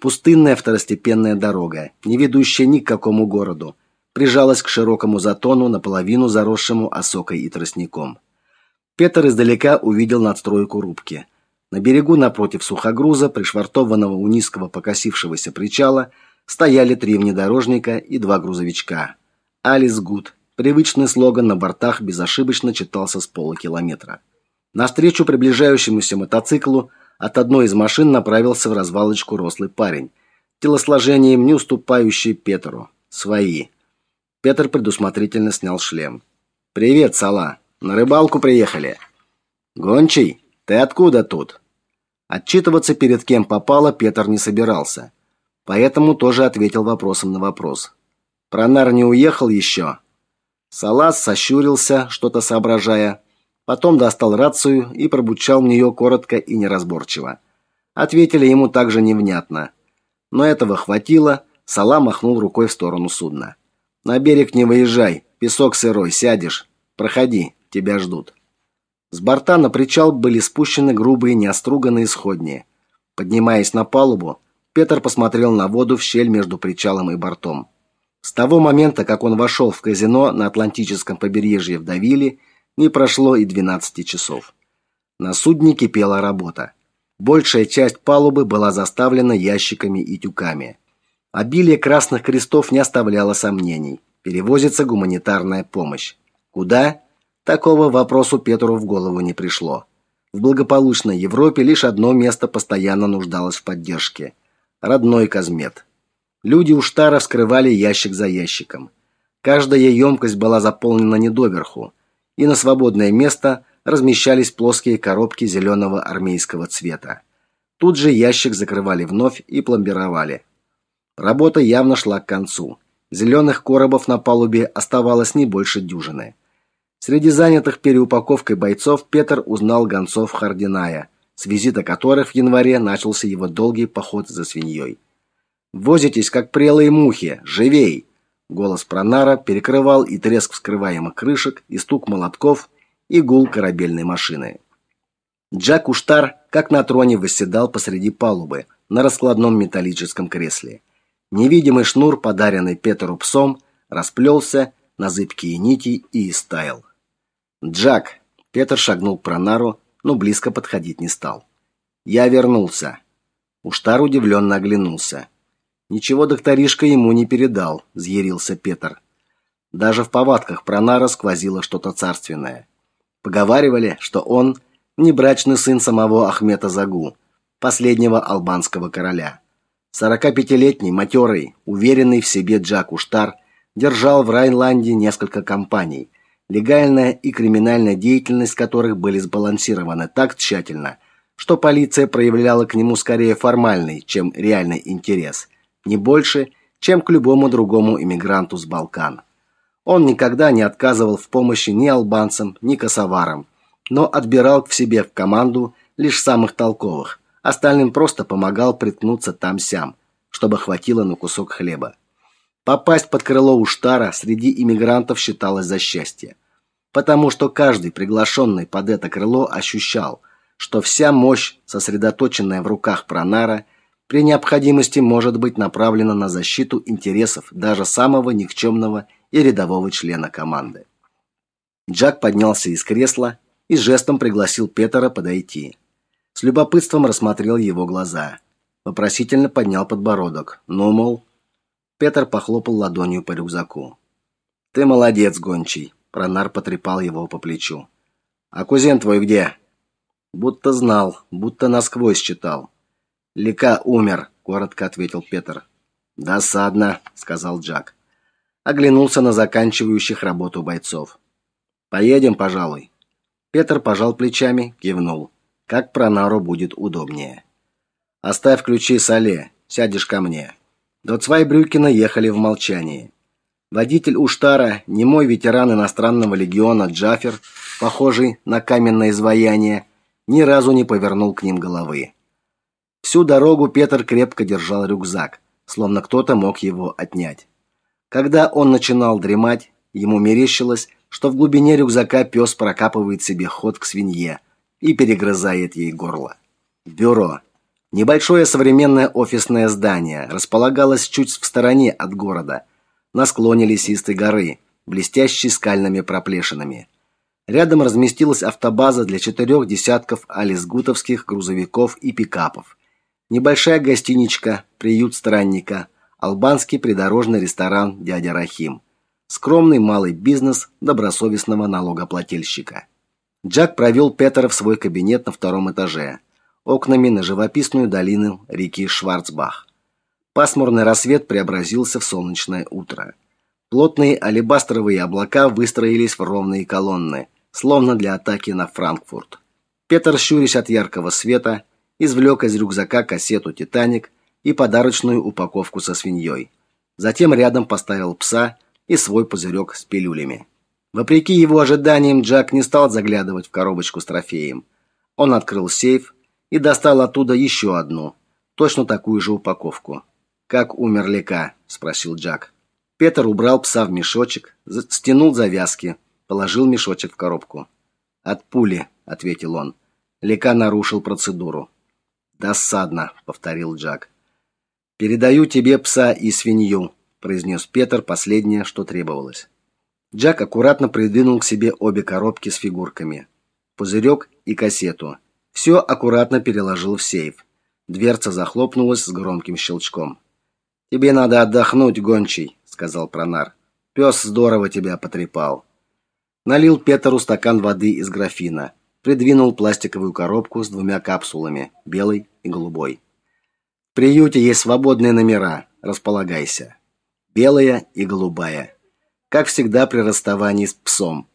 Пустынная второстепенная дорога, не ведущая ни к какому городу, прижалась к широкому затону, наполовину заросшему осокой и тростником. Петр издалека увидел надстройку рубки. На берегу напротив сухогруза, пришвартованного у низкого покосившегося причала, стояли три внедорожника и два грузовичка. Алис Гуд. Привычный слоган на бортах безошибочно читался с полукилометра. Навстречу приближающемуся мотоциклу от одной из машин направился в развалочку рослый парень, телосложением не уступающий Петру. Свои. Петр предусмотрительно снял шлем. «Привет, Сала. На рыбалку приехали?» «Гончий, ты откуда тут?» Отчитываться перед кем попало Петр не собирался, поэтому тоже ответил вопросом на вопрос. «Пронар не уехал еще?» Салас сощурился, что-то соображая, потом достал рацию и пробурчал в нее коротко и неразборчиво. Ответили ему также невнятно. Но этого хватило, Сала махнул рукой в сторону судна. На берег не выезжай, песок сырой, сядешь. Проходи, тебя ждут. С борта на причал были спущены грубые неоструганные сходни. Поднимаясь на палубу, Петр посмотрел на воду в щель между причалом и бортом. С того момента, как он вошел в казино на Атлантическом побережье в Давиле, не прошло и 12 часов. На судне кипела работа. Большая часть палубы была заставлена ящиками и тюками. Обилие красных крестов не оставляло сомнений. Перевозится гуманитарная помощь. Куда? Такого вопросу Петру в голову не пришло. В благополучной Европе лишь одно место постоянно нуждалось в поддержке родной Казмет. Люди у штара вскрывали ящик за ящиком. Каждая емкость была заполнена недоверху, и на свободное место размещались плоские коробки зеленого армейского цвета. Тут же ящик закрывали вновь и пломбировали. Работа явно шла к концу. Зеленых коробов на палубе оставалось не больше дюжины. Среди занятых переупаковкой бойцов Петр узнал гонцов Хардиная, с визита которых в январе начался его долгий поход за свиньей. «Возитесь, как прелые мухи! Живей!» Голос Пронара перекрывал и треск вскрываемых крышек, и стук молотков, и гул корабельной машины. Джак Уштар, как на троне, восседал посреди палубы на раскладном металлическом кресле. Невидимый шнур, подаренный Петру псом, расплелся на зыбкие нити и истаял. «Джак!» Петр шагнул к Пронару, но близко подходить не стал. «Я вернулся!» Уштар удивленно оглянулся. «Ничего докторишка ему не передал», – взъярился Петр. Даже в повадках Пронара сквозило что-то царственное. Поговаривали, что он – небрачный сын самого Ахмета Загу, последнего албанского короля. 45-летний, матерый, уверенный в себе Джак Уштар держал в Райнланде несколько компаний, легальная и криминальная деятельность которых были сбалансированы так тщательно, что полиция проявляла к нему скорее формальный, чем реальный интерес, не больше, чем к любому другому иммигранту с Балкан. Он никогда не отказывал в помощи ни албанцам, ни косоварам, но отбирал к себе в команду лишь самых толковых, Остальным просто помогал приткнуться там-сям, чтобы хватило на кусок хлеба. Попасть под крыло Уштара среди иммигрантов считалось за счастье, потому что каждый приглашенный под это крыло ощущал, что вся мощь, сосредоточенная в руках Пронара, при необходимости может быть направлена на защиту интересов даже самого никчемного и рядового члена команды. Джак поднялся из кресла и жестом пригласил Петера подойти. С любопытством рассмотрел его глаза. Вопросительно поднял подбородок. Ну, мол, Петр похлопал ладонью по рюкзаку. Ты молодец, гончий, Пронар потрепал его по плечу. А кузен твой где? Будто знал, будто насквозь читал. Лика умер, коротко ответил Петр. Досадно, сказал Джак. Оглянулся на заканчивающих работу бойцов. Поедем, пожалуй. Петр пожал плечами, кивнул как Пронару будет удобнее. Оставь ключи Сале, сядешь ко мне. Доцвай Брюкина ехали в молчании. Водитель Уштара, немой ветеран иностранного легиона Джафер, похожий на каменное изваяние, ни разу не повернул к ним головы. Всю дорогу Петр крепко держал рюкзак, словно кто-то мог его отнять. Когда он начинал дремать, ему мерещилось, что в глубине рюкзака пес прокапывает себе ход к свинье, и перегрызает ей горло. Бюро. Небольшое современное офисное здание располагалось чуть в стороне от города, на склоне лесистой горы, блестящей скальными проплешинами. Рядом разместилась автобаза для четырех десятков алисгутовских грузовиков и пикапов. Небольшая гостиничка, приют странника, албанский придорожный ресторан «Дядя Рахим». Скромный малый бизнес добросовестного налогоплательщика. Джак провел Петера в свой кабинет на втором этаже, окнами на живописную долину реки Шварцбах. Пасмурный рассвет преобразился в солнечное утро. Плотные алебастровые облака выстроились в ровные колонны, словно для атаки на Франкфурт. Петр, щурясь от яркого света, извлек из рюкзака кассету «Титаник» и подарочную упаковку со свиньей. Затем рядом поставил пса и свой пузырек с пилюлями. Вопреки его ожиданиям, Джак не стал заглядывать в коробочку с трофеем. Он открыл сейф и достал оттуда еще одну, точно такую же упаковку. «Как умер Лека?» – спросил Джак. Петр убрал пса в мешочек, стянул завязки, положил мешочек в коробку. «От пули», – ответил он. Лека нарушил процедуру. «Досадно», – повторил Джак. «Передаю тебе пса и свинью», – произнес Петр последнее, что требовалось. Джак аккуратно придвинул к себе обе коробки с фигурками. Пузырек и кассету. Все аккуратно переложил в сейф. Дверца захлопнулась с громким щелчком. «Тебе надо отдохнуть, гончий», — сказал Пронар. «Пес здорово тебя потрепал». Налил Петру стакан воды из графина. Придвинул пластиковую коробку с двумя капсулами, белой и голубой. В приюте есть свободные номера. Располагайся. Белая и голубая как всегда при расставании с псом.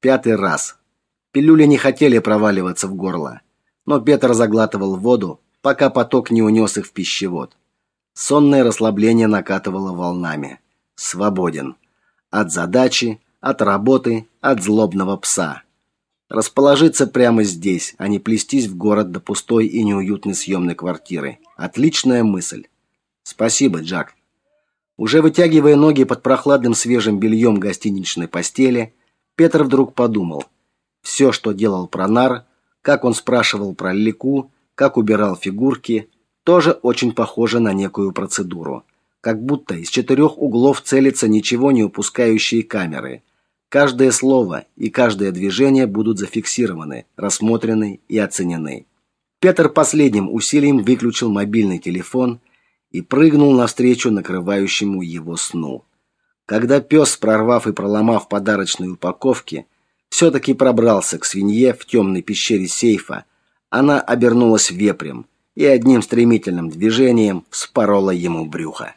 Пятый раз. Пилюли не хотели проваливаться в горло, но Петр заглатывал воду, пока поток не унес их в пищевод. Сонное расслабление накатывало волнами. Свободен. От задачи, от работы, от злобного пса. Расположиться прямо здесь, а не плестись в город до пустой и неуютной съемной квартиры. Отличная мысль. Спасибо, Джак. Уже вытягивая ноги под прохладным свежим бельем гостиничной постели, Петр вдруг подумал. Все, что делал Пронар, как он спрашивал про Лику, как убирал фигурки, тоже очень похоже на некую процедуру. Как будто из четырех углов целятся ничего не упускающие камеры. Каждое слово и каждое движение будут зафиксированы, рассмотрены и оценены. Петр последним усилием выключил мобильный телефон и прыгнул навстречу накрывающему его сну. Когда пес, прорвав и проломав подарочные упаковки, все-таки пробрался к свинье в темной пещере сейфа, она обернулась вепрем и одним стремительным движением вспорола ему брюхо.